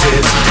Tell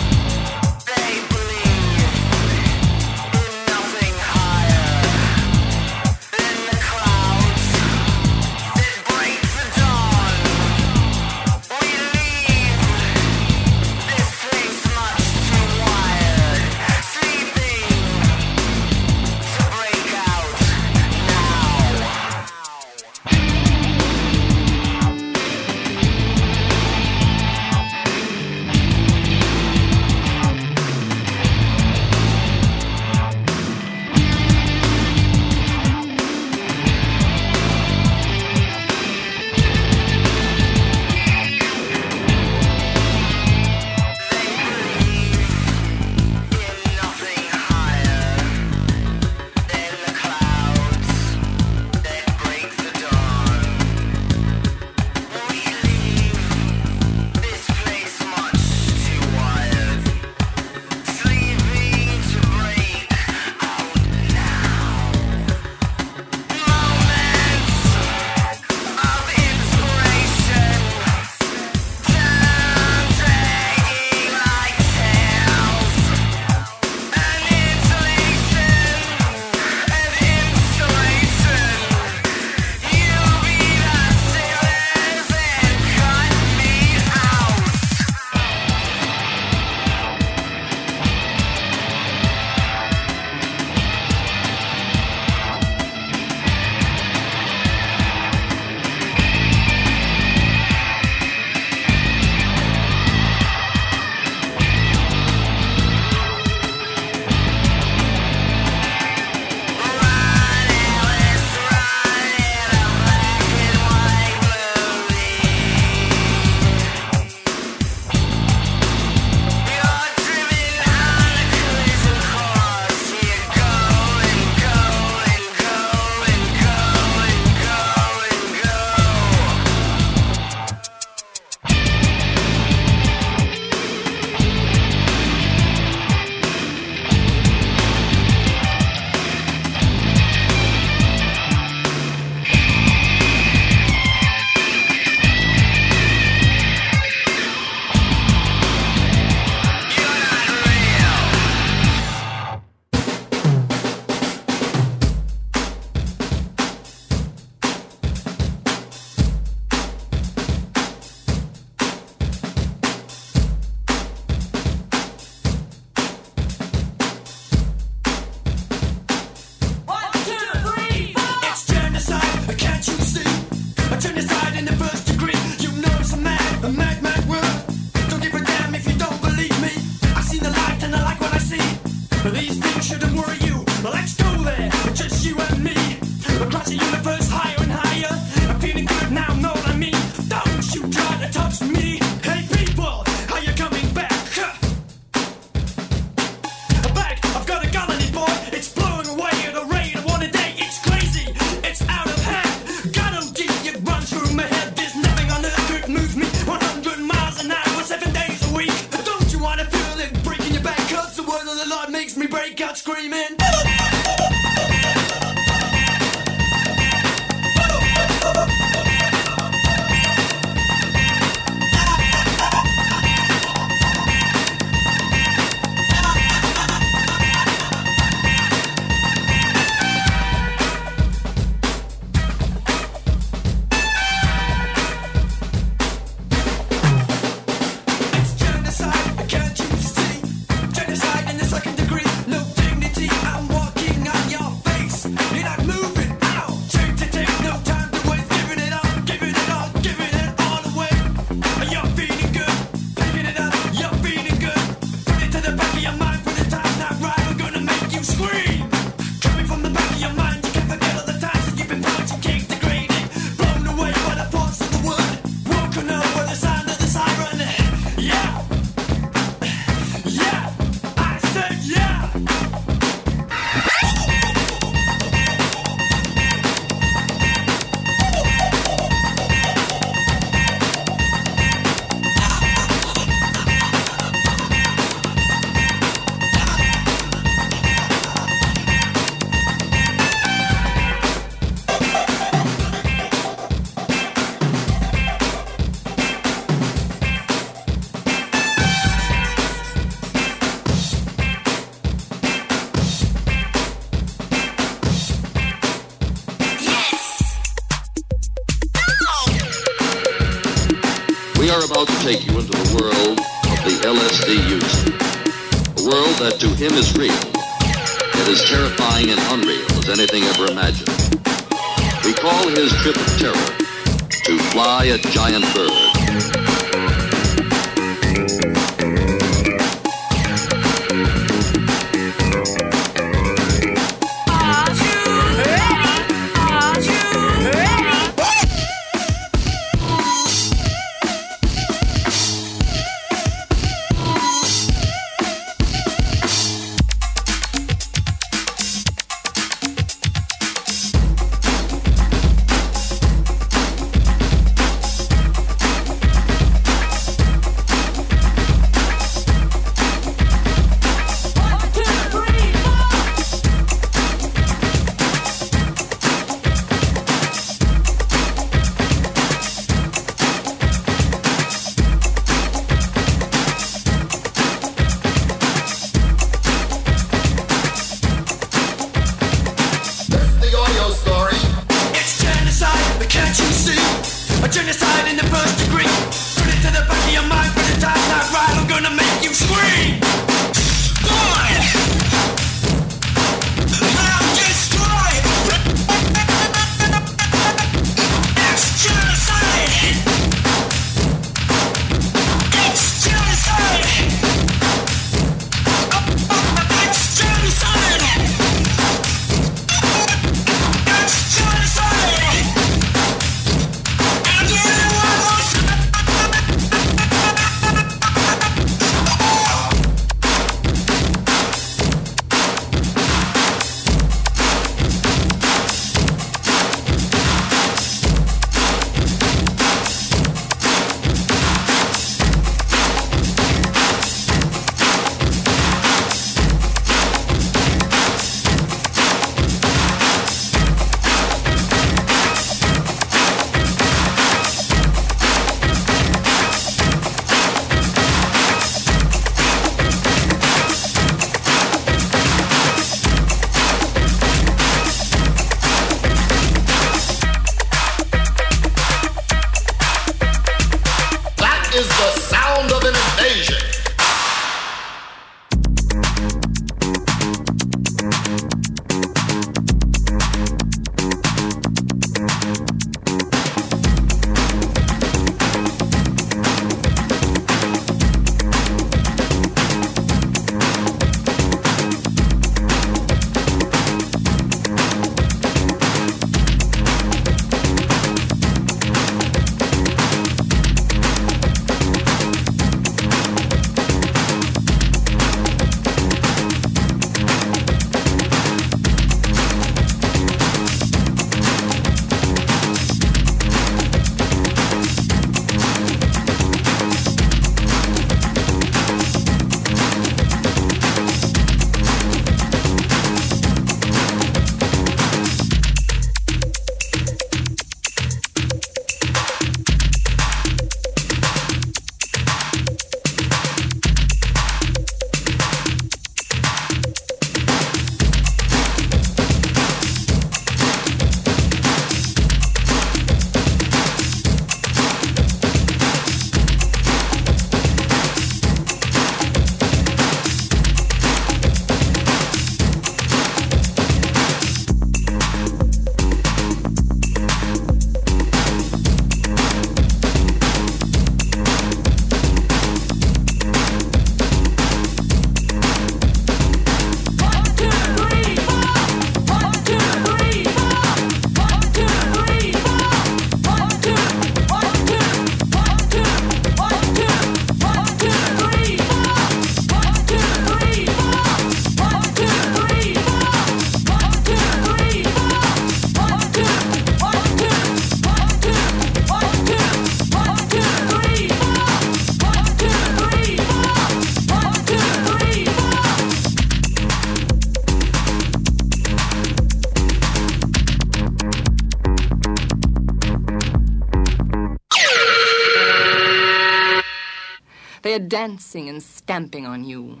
dancing and stamping on you.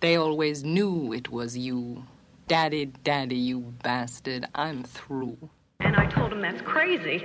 They always knew it was you. Daddy, daddy, you bastard, I'm through. And I told him that's crazy.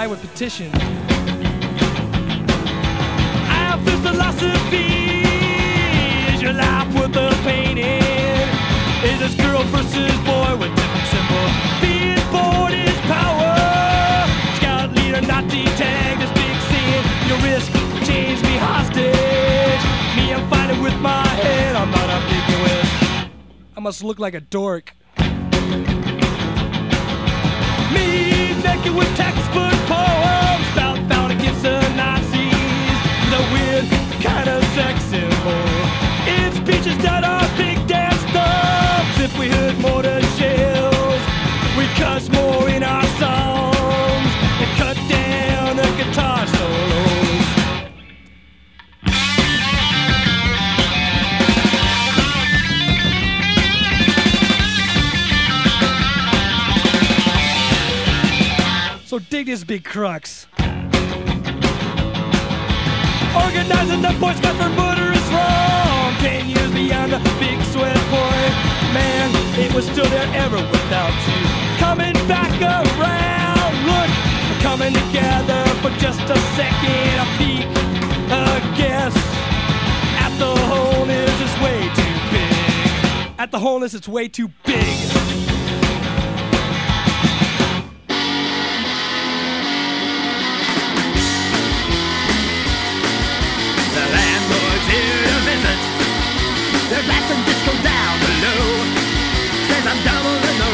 Right with petition. This philosophy. Is your life worth the painting? Is this girl versus boy with different symbol? Being born is power. Scout leader, Nazi tag, this big scene. Your risk change me hostage. Me, I'm fighting with my head. I'm not ambiguous. I must look like a dork. Kind of sex symbol. It's beaches that are big dance thumbs. If we heard mortar shells, we cuss more in our songs and cut down the guitar solos. So dig this big crux. Organizing the Boy Scout for murder is wrong. Ten years beyond the big sweat point. Man, it was still there ever without you. Coming back around. Look, we're coming together for just a second. A peek, a guess. At the wholeness, it's way too big. At the wholeness, it's way too big. They're blasting disco down below. Says I'm doubling the.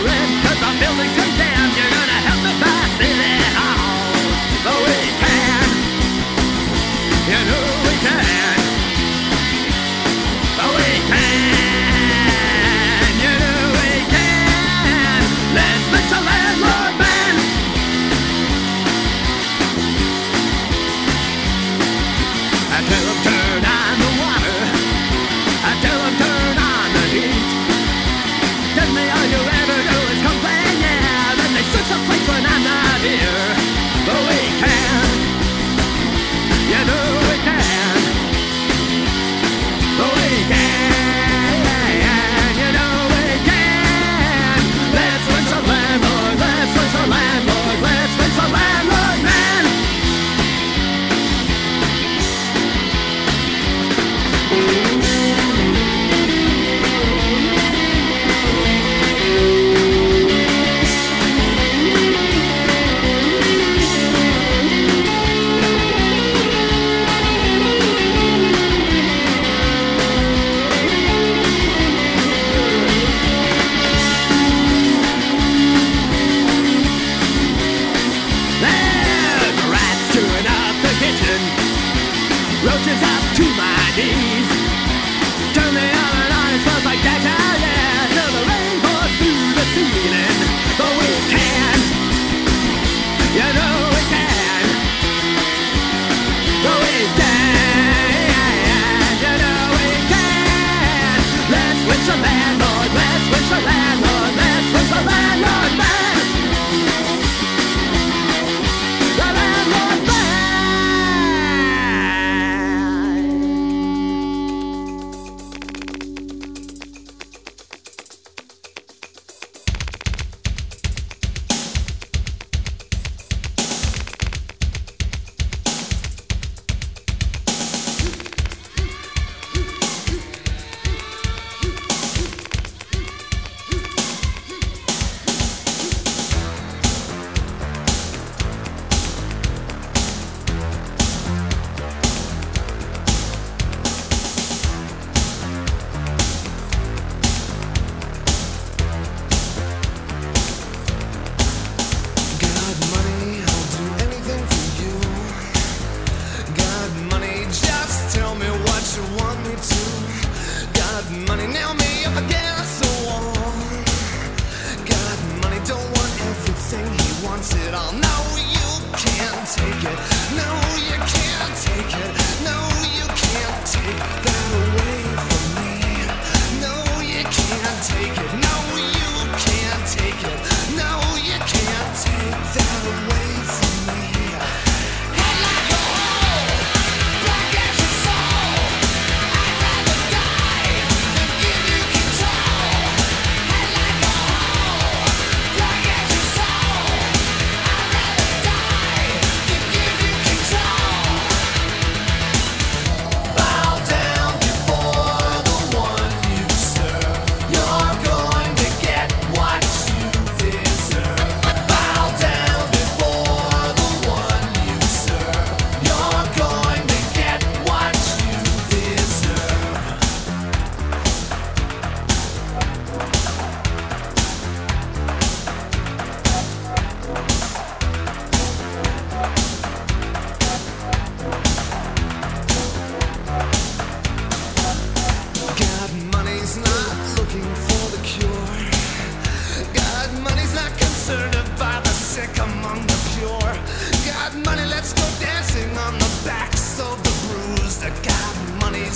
You're gonna help me City Hall. Oh, we can. You know we can.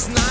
Money's not